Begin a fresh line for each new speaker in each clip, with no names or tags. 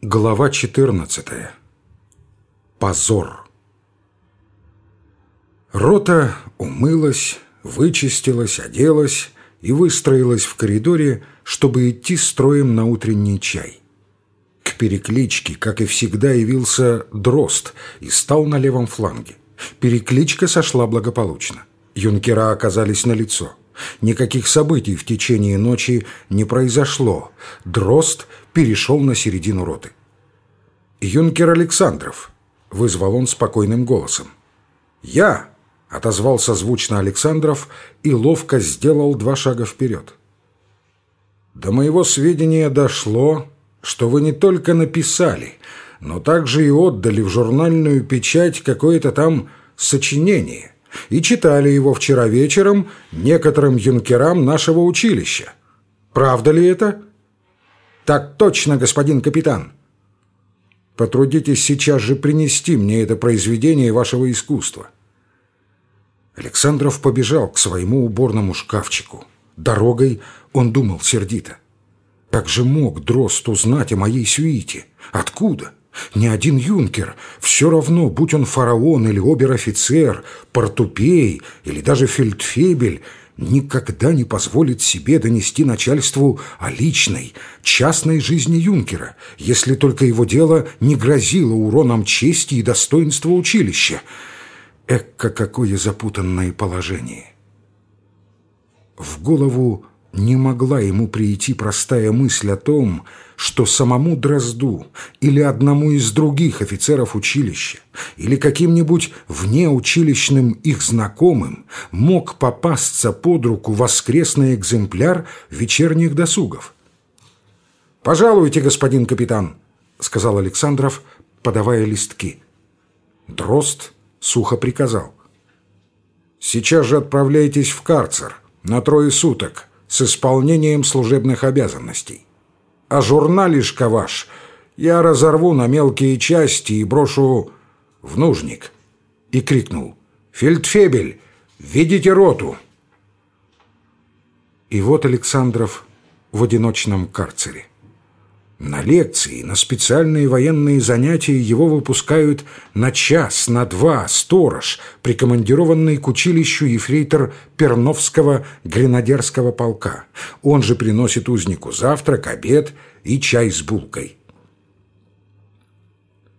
Глава 14. Позор. Рота умылась, вычистилась, оделась и выстроилась в коридоре, чтобы идти строем на утренний чай. К перекличке, как и всегда, явился дрозд и стал на левом фланге. Перекличка сошла благополучно. Юнкера оказались на лицо. Никаких событий в течение ночи не произошло. Дрозд перешел на середину роты. «Юнкер Александров», — вызвал он спокойным голосом. «Я», — отозвался звучно Александров и ловко сделал два шага вперед. «До моего сведения дошло, что вы не только написали, но также и отдали в журнальную печать какое-то там сочинение» и читали его вчера вечером некоторым юнкерам нашего училища. Правда ли это? Так точно, господин капитан. Потрудитесь сейчас же принести мне это произведение вашего искусства. Александров побежал к своему уборному шкафчику. Дорогой он думал сердито. Как же мог Дрозд узнать о моей сюите? Откуда? Ни один юнкер, все равно, будь он фараон или обер-офицер, портупей или даже фельдфебель, никогда не позволит себе донести начальству о личной, частной жизни юнкера, если только его дело не грозило уроном чести и достоинства училища. Экка, какое запутанное положение! В голову не могла ему прийти простая мысль о том, что самому Дрозду или одному из других офицеров училища или каким-нибудь внеучилищным их знакомым мог попасться под руку воскресный экземпляр вечерних досугов. «Пожалуйте, господин капитан», — сказал Александров, подавая листки. Дрозд сухо приказал. «Сейчас же отправляйтесь в карцер на трое суток с исполнением служебных обязанностей. А журналишка ваш я разорву на мелкие части и брошу в нужник». И крикнул «Фельдфебель, видите роту!» И вот Александров в одиночном карцере. На лекции, на специальные военные занятия его выпускают на час, на два, сторож, прикомандированный к училищу ефрейтор Перновского гренадерского полка. Он же приносит узнику завтрак, обед и чай с булкой.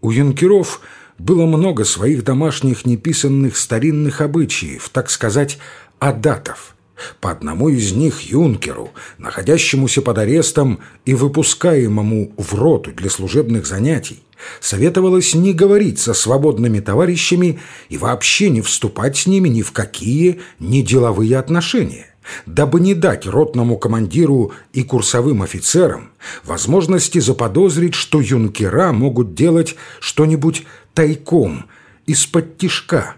У юнкеров было много своих домашних неписанных старинных обычаев, так сказать, адатов – по одному из них юнкеру, находящемуся под арестом и выпускаемому в роту для служебных занятий, советовалось не говорить со свободными товарищами и вообще не вступать с ними ни в какие неделовые отношения, дабы не дать ротному командиру и курсовым офицерам возможности заподозрить, что юнкера могут делать что-нибудь тайком, из-под тишка,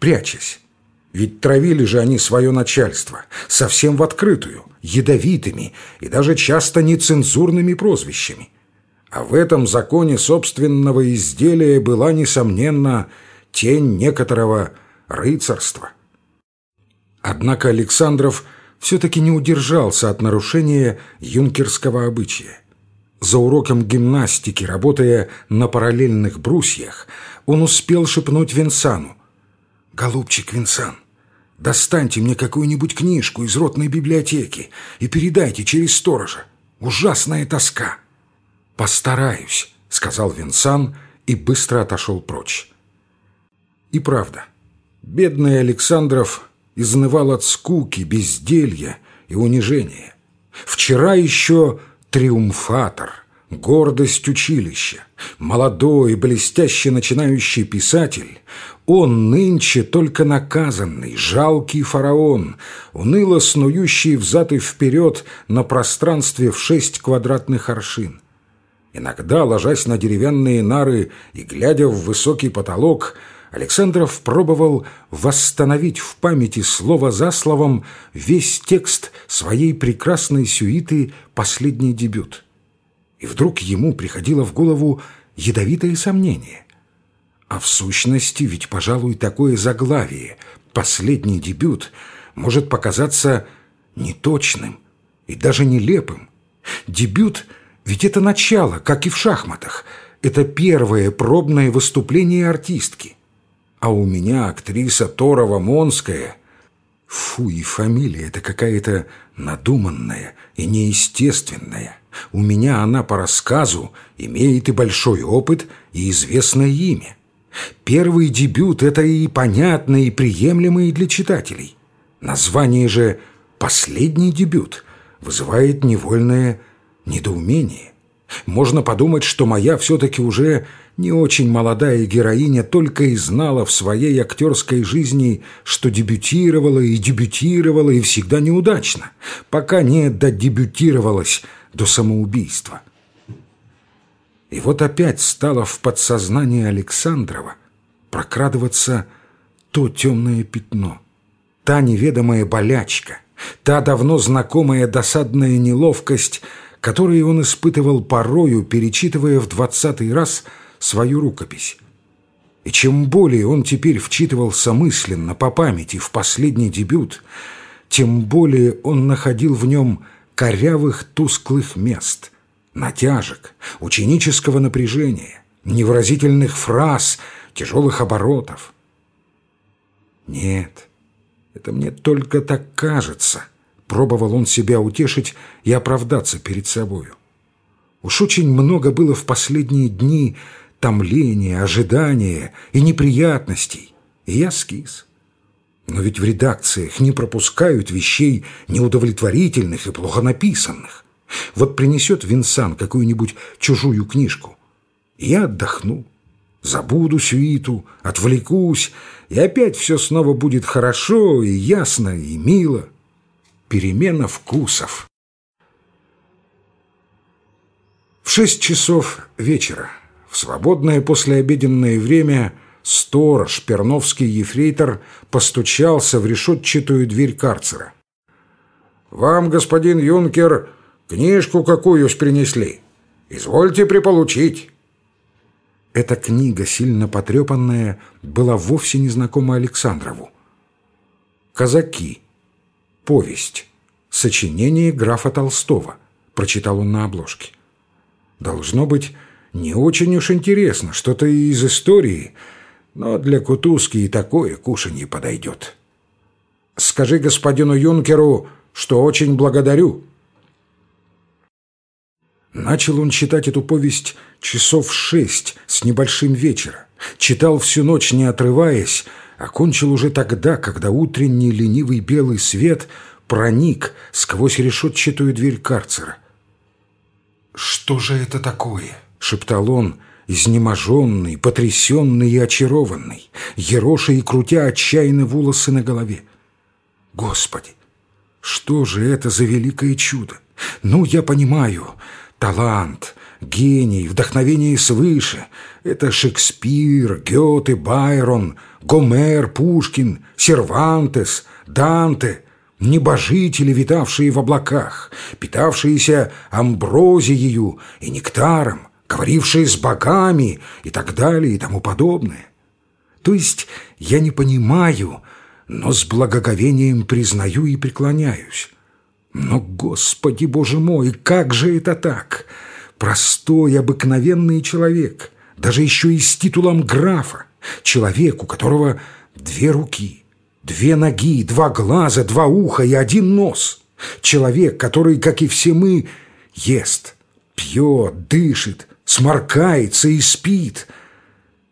прячась. Ведь травили же они свое начальство, совсем в открытую, ядовитыми и даже часто нецензурными прозвищами. А в этом законе собственного изделия была, несомненно, тень некоторого рыцарства. Однако Александров все-таки не удержался от нарушения юнкерского обычая. За уроком гимнастики, работая на параллельных брусьях, он успел шепнуть Винсану. «Голубчик Винсан, Достаньте мне какую-нибудь книжку из ротной библиотеки и передайте через сторожа. Ужасная тоска». «Постараюсь», — сказал Винсан и быстро отошел прочь. И правда, бедный Александров изнывал от скуки, безделья и унижения. Вчера еще триумфатор — гордость училища, молодой, блестяще начинающий писатель, он нынче только наказанный, жалкий фараон, уныло снующий взад и вперед на пространстве в шесть квадратных аршин. Иногда, ложась на деревянные нары и глядя в высокий потолок, Александров пробовал восстановить в памяти слово за словом весь текст своей прекрасной сюиты «Последний дебют». И вдруг ему приходило в голову ядовитое сомнение. А в сущности ведь, пожалуй, такое заглавие, последний дебют, может показаться неточным и даже нелепым. Дебют Ведь это начало, как и в шахматах. Это первое пробное выступление артистки. А у меня актриса Торова-Монская. Фу, и фамилия это какая-то надуманная и неестественная. У меня она по рассказу имеет и большой опыт, и известное имя. Первый дебют – это и понятно, и приемлемо и для читателей. Название же «Последний дебют» вызывает невольное недоумение. Можно подумать, что моя все-таки уже не очень молодая героиня только и знала в своей актерской жизни, что дебютировала и дебютировала, и всегда неудачно, пока не додебютировалась до самоубийства. И вот опять стало в подсознании Александрова прокрадываться то темное пятно, та неведомая болячка, та давно знакомая досадная неловкость, которую он испытывал порою, перечитывая в двадцатый раз свою рукопись. И чем более он теперь вчитывался мысленно по памяти в последний дебют, тем более он находил в нем корявых тусклых мест, натяжек, ученического напряжения, невыразительных фраз, тяжелых оборотов. Нет, это мне только так кажется, пробовал он себя утешить и оправдаться перед собою. Уж очень много было в последние дни томления, ожидания и неприятностей, и я скис. Но ведь в редакциях не пропускают вещей неудовлетворительных и плохо написанных. Вот принесет Винсан какую-нибудь чужую книжку. Я отдохну, забуду свиту, отвлекусь, и опять все снова будет хорошо и ясно и мило. Перемена вкусов. В шесть часов вечера, в свободное послеобеденное время, сторож, перновский ефрейтор, постучался в решетчатую дверь карцера. «Вам, господин юнкер, книжку какую принесли. Извольте приполучить». Эта книга, сильно потрепанная, была вовсе незнакома Александрову. «Казаки. Повесть. Сочинение графа Толстого», — прочитал он на обложке. «Должно быть, не очень уж интересно, что-то из истории, но для кутузки и такое кушанье подойдет. Скажи господину юнкеру, что очень благодарю». Начал он читать эту повесть часов шесть с небольшим вечера. Читал всю ночь, не отрываясь, окончил уже тогда, когда утренний ленивый белый свет проник сквозь решетчатую дверь карцера. «Что же это такое?» — шептал он, изнеможенный, потрясенный и очарованный, ероша и крутя отчаянно волосы на голове. «Господи, что же это за великое чудо? Ну, я понимаю, Талант, гений, вдохновение свыше — это Шекспир, Гёте, Байрон, Гомер, Пушкин, Сервантес, Данте, небожители, витавшие в облаках, питавшиеся амброзией и нектаром, говорившие с богами и так далее и тому подобное. То есть я не понимаю, но с благоговением признаю и преклоняюсь. Но, Господи Боже мой, как же это так? Простой, обыкновенный человек, даже еще и с титулом графа, человек, у которого две руки, две ноги, два глаза, два уха и один нос. Человек, который, как и все мы, ест, пьет, дышит, сморкается и спит.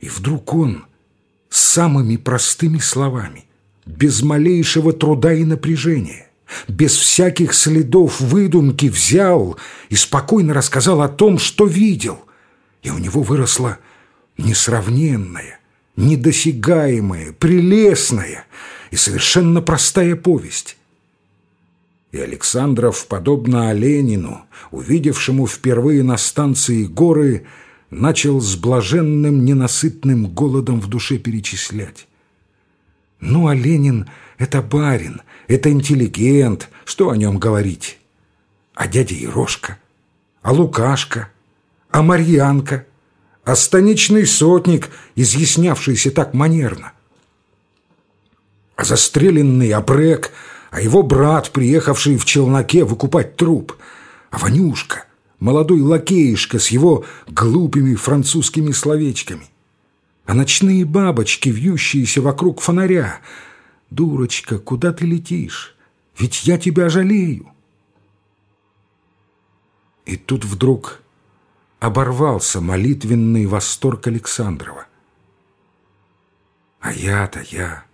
И вдруг он самыми простыми словами, без малейшего труда и напряжения, без всяких следов выдумки взял и спокойно рассказал о том, что видел. И у него выросла несравненная, недосягаемая, прелестная и совершенно простая повесть. И Александров, подобно Оленину, увидевшему впервые на станции горы, начал с блаженным ненасытным голодом в душе перечислять. Ну, а Ленин — это барин, это интеллигент, что о нем говорить? А дядя Ерошка? А Лукашка? А Марьянка? А станичный сотник, изъяснявшийся так манерно? А застреленный Абрек, а его брат, приехавший в челноке выкупать труп? А Ванюшка? молодой лакеишка с его глупыми французскими словечками. А ночные бабочки, вьющиеся вокруг фонаря. «Дурочка, куда ты летишь? Ведь я тебя жалею!» И тут вдруг оборвался молитвенный восторг Александрова. А я-то я...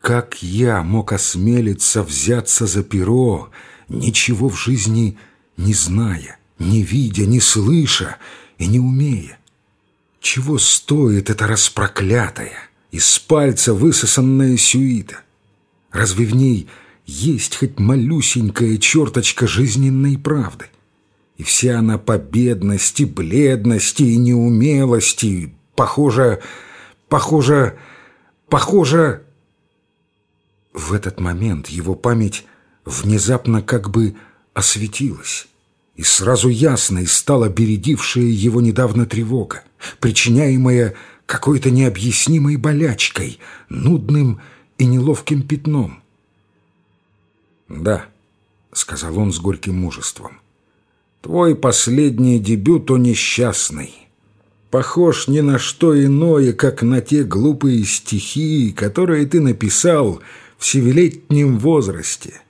Как я мог осмелиться взяться за перо, ничего в жизни не зная, не видя, не слыша и не умея? Чего стоит эта распроклятая, из пальца высосанная сюита? Разве в ней есть хоть малюсенькая черточка жизненной правды? И вся она по бедности, бледности и неумелости, похоже, похоже, похоже... В этот момент его память внезапно как бы осветилась, и сразу ясной стала бередившая его недавно тревога, причиняемая какой-то необъяснимой болячкой, нудным и неловким пятном. «Да», — сказал он с горьким мужеством, — «твой последний дебют, о несчастный, похож ни на что иное, как на те глупые стихи, которые ты написал в севелетнем возрасте.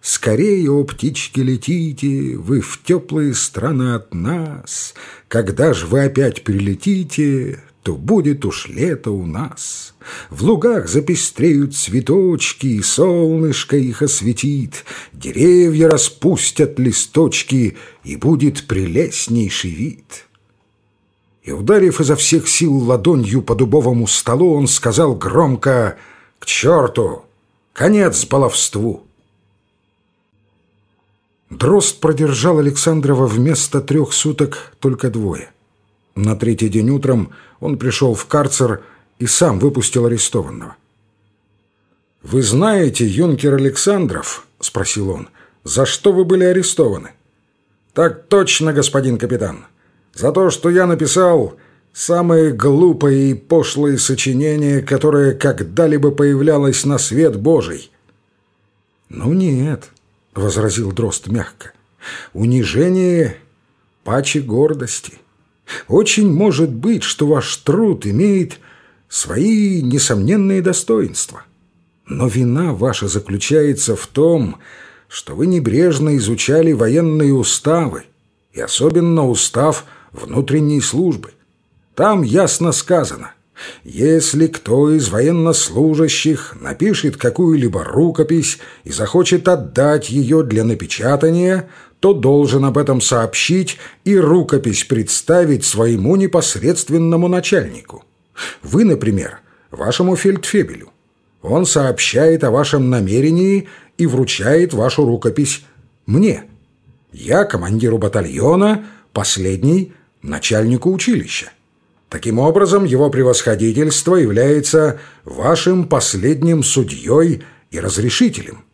Скорее, о птички, летите, вы в теплые страны от нас. Когда ж вы опять прилетите, то будет уж лето у нас. В лугах запестреют цветочки, и солнышко их осветит, деревья распустят листочки, и будет прелестнейший вид. И, ударив изо всех сил ладонью по дубовому столу, он сказал громко — к черту! Конец баловству!» Дрозд продержал Александрова вместо трех суток только двое. На третий день утром он пришел в карцер и сам выпустил арестованного. «Вы знаете, юнкер Александров?» — спросил он. «За что вы были арестованы?» «Так точно, господин капитан. За то, что я написал Самое глупое и пошлое сочинение, которое когда-либо появлялось на свет Божий. «Ну нет», — возразил Дрозд мягко, — «унижение паче гордости. Очень может быть, что ваш труд имеет свои несомненные достоинства. Но вина ваша заключается в том, что вы небрежно изучали военные уставы, и особенно устав внутренней службы. Там ясно сказано, если кто из военнослужащих напишет какую-либо рукопись и захочет отдать ее для напечатания, то должен об этом сообщить и рукопись представить своему непосредственному начальнику. Вы, например, вашему фельдфебелю. Он сообщает о вашем намерении и вручает вашу рукопись мне. Я командиру батальона, последний – начальнику училища. Таким образом, его превосходительство является вашим последним судьей и разрешителем.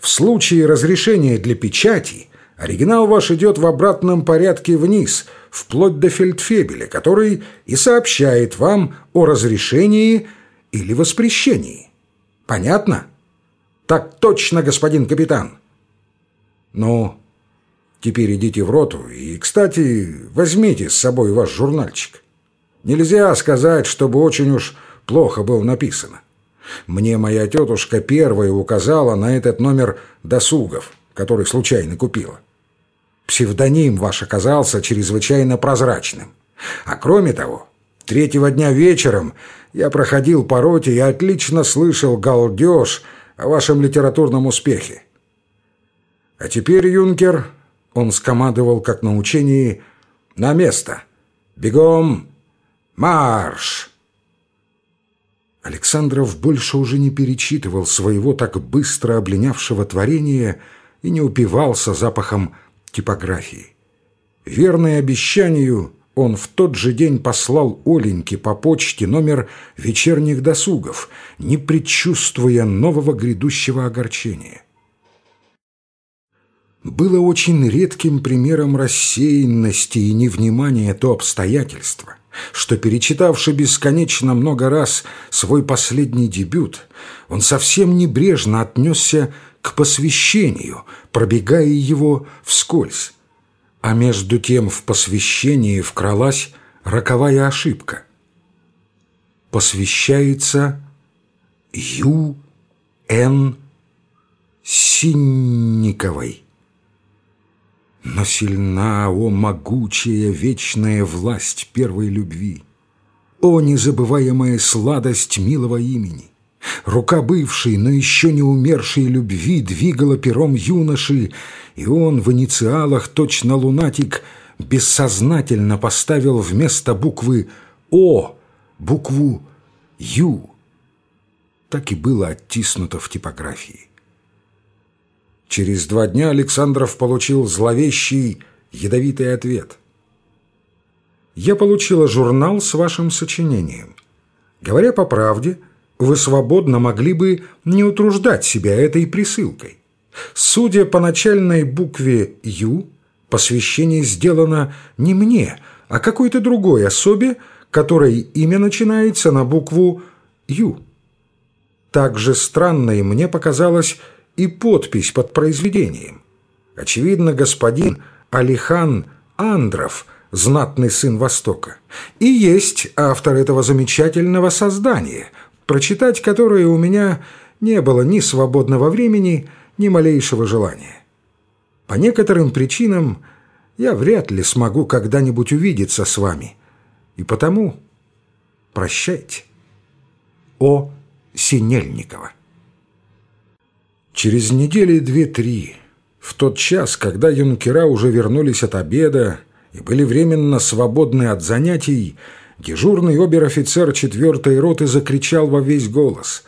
В случае разрешения для печати оригинал ваш идет в обратном порядке вниз, вплоть до фельдфебеля, который и сообщает вам о разрешении или воспрещении. Понятно? Так точно, господин капитан. Ну, теперь идите в роту и, кстати, возьмите с собой ваш журнальчик. Нельзя сказать, чтобы очень уж плохо было написано. Мне моя тетушка первая указала на этот номер досугов, который случайно купила. Псевдоним ваш оказался чрезвычайно прозрачным. А кроме того, третьего дня вечером я проходил по роте и отлично слышал галдеж о вашем литературном успехе. А теперь, юнкер, он скомандовал, как на учении, на место. Бегом Марш!» Александров больше уже не перечитывал своего так быстро обленявшего творения и не упивался запахом типографии. Верный обещанию, он в тот же день послал Оленьке по почте номер вечерних досугов, не предчувствуя нового грядущего огорчения. Было очень редким примером рассеянности и невнимания то обстоятельство, что, перечитавши бесконечно много раз свой последний дебют, он совсем небрежно отнесся посвящению, пробегая его вскользь, А между тем в посвящении вкралась роковая ошибка. Посвящается Ю. Н. Синниковой. Но сильна, о могучая вечная власть первой любви! О незабываемая сладость милого имени! Рука бывшей, но еще не умершей любви двигала пером юноши, и он в инициалах, точно лунатик, бессознательно поставил вместо буквы «О» букву «Ю». Так и было оттиснуто в типографии. Через два дня Александров получил зловещий, ядовитый ответ. «Я получила журнал с вашим сочинением. Говоря по правде, вы свободно могли бы не утруждать себя этой присылкой. Судя по начальной букве «Ю», посвящение сделано не мне, а какой-то другой особе, которой имя начинается на букву «Ю». Также странной мне показалась и подпись под произведением. Очевидно, господин Алихан Андров, знатный сын Востока, и есть автор этого замечательного создания, прочитать которое у меня не было ни свободного времени, ни малейшего желания. По некоторым причинам я вряд ли смогу когда-нибудь увидеться с вами, и потому прощайте. О. Синельникова Через недели две-три, в тот час, когда юнкера уже вернулись от обеда и были временно свободны от занятий, дежурный обер-офицер четвертой роты закричал во весь голос.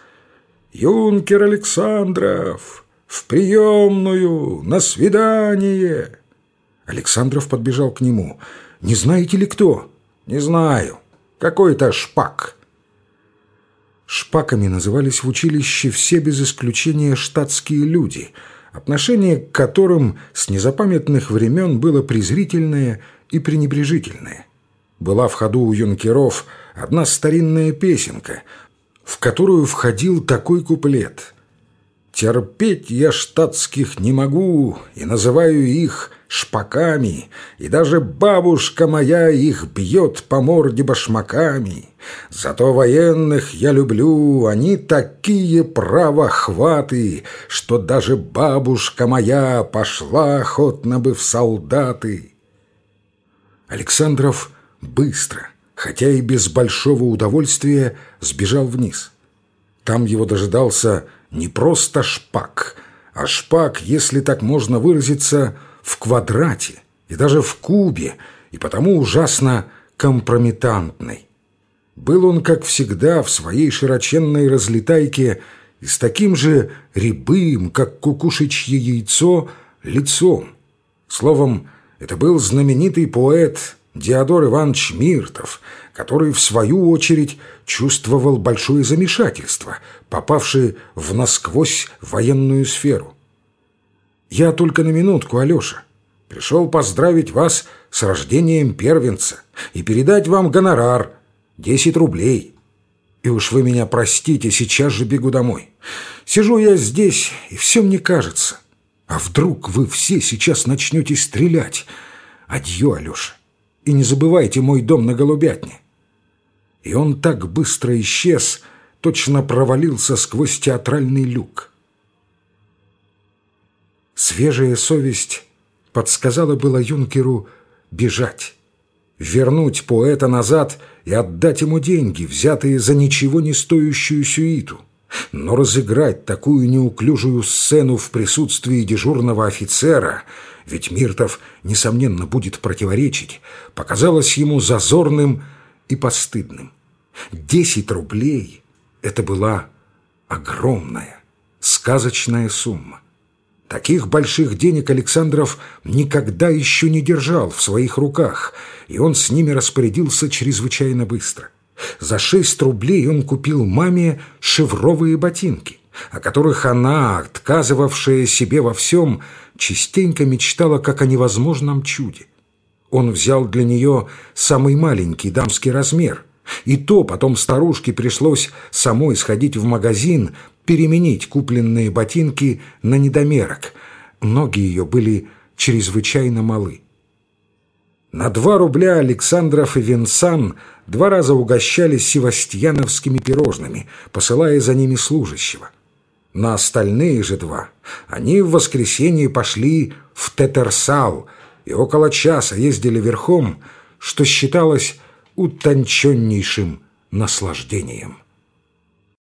«Юнкер Александров! В приемную! На свидание!» Александров подбежал к нему. «Не знаете ли кто?» «Не знаю. Какой-то шпак». Шпаками назывались в училище все без исключения штатские люди, отношение к которым с незапамятных времен было презрительное и пренебрежительное. Была в ходу у юнкеров одна старинная песенка, в которую входил такой куплет «Терпеть я штатских не могу и называю их шпаками, и даже бабушка моя их бьет по морде башмаками. Зато военных я люблю, они такие правохваты, что даже бабушка моя пошла охотно бы в солдаты. Александров быстро, хотя и без большого удовольствия, сбежал вниз. Там его дожидался не просто шпак, а шпак, если так можно выразиться, в квадрате и даже в кубе, и потому ужасно компрометантный. Был он, как всегда, в своей широченной разлетайке и с таким же рябым, как кукушечье яйцо, лицом. Словом, это был знаменитый поэт Диодор Иванович Миртов, который, в свою очередь, чувствовал большое замешательство, попавший в насквозь военную сферу. «Я только на минутку, Алеша. Пришел поздравить вас с рождением первенца и передать вам гонорар – 10 рублей. И уж вы меня простите, сейчас же бегу домой. Сижу я здесь, и все мне кажется. А вдруг вы все сейчас начнете стрелять? Адьё, Алеша. И не забывайте мой дом на Голубятне». И он так быстро исчез, точно провалился сквозь театральный люк. Свежая совесть подсказала было юнкеру бежать, вернуть поэта назад и отдать ему деньги, взятые за ничего не стоящую сюиту. Но разыграть такую неуклюжую сцену в присутствии дежурного офицера, ведь Миртов, несомненно, будет противоречить, показалось ему зазорным и постыдным. Десять рублей — это была огромная, сказочная сумма. Таких больших денег Александров никогда еще не держал в своих руках, и он с ними распорядился чрезвычайно быстро. За шесть рублей он купил маме шевровые ботинки, о которых она, отказывавшая себе во всем, частенько мечтала как о невозможном чуде. Он взял для нее самый маленький дамский размер, и то потом старушке пришлось самой сходить в магазин, переменить купленные ботинки на недомерок. Ноги ее были чрезвычайно малы. На два рубля Александров и Винсан два раза угощались севастьяновскими пирожными, посылая за ними служащего. На остальные же два они в воскресенье пошли в Тетерсал и около часа ездили верхом, что считалось утонченнейшим наслаждением.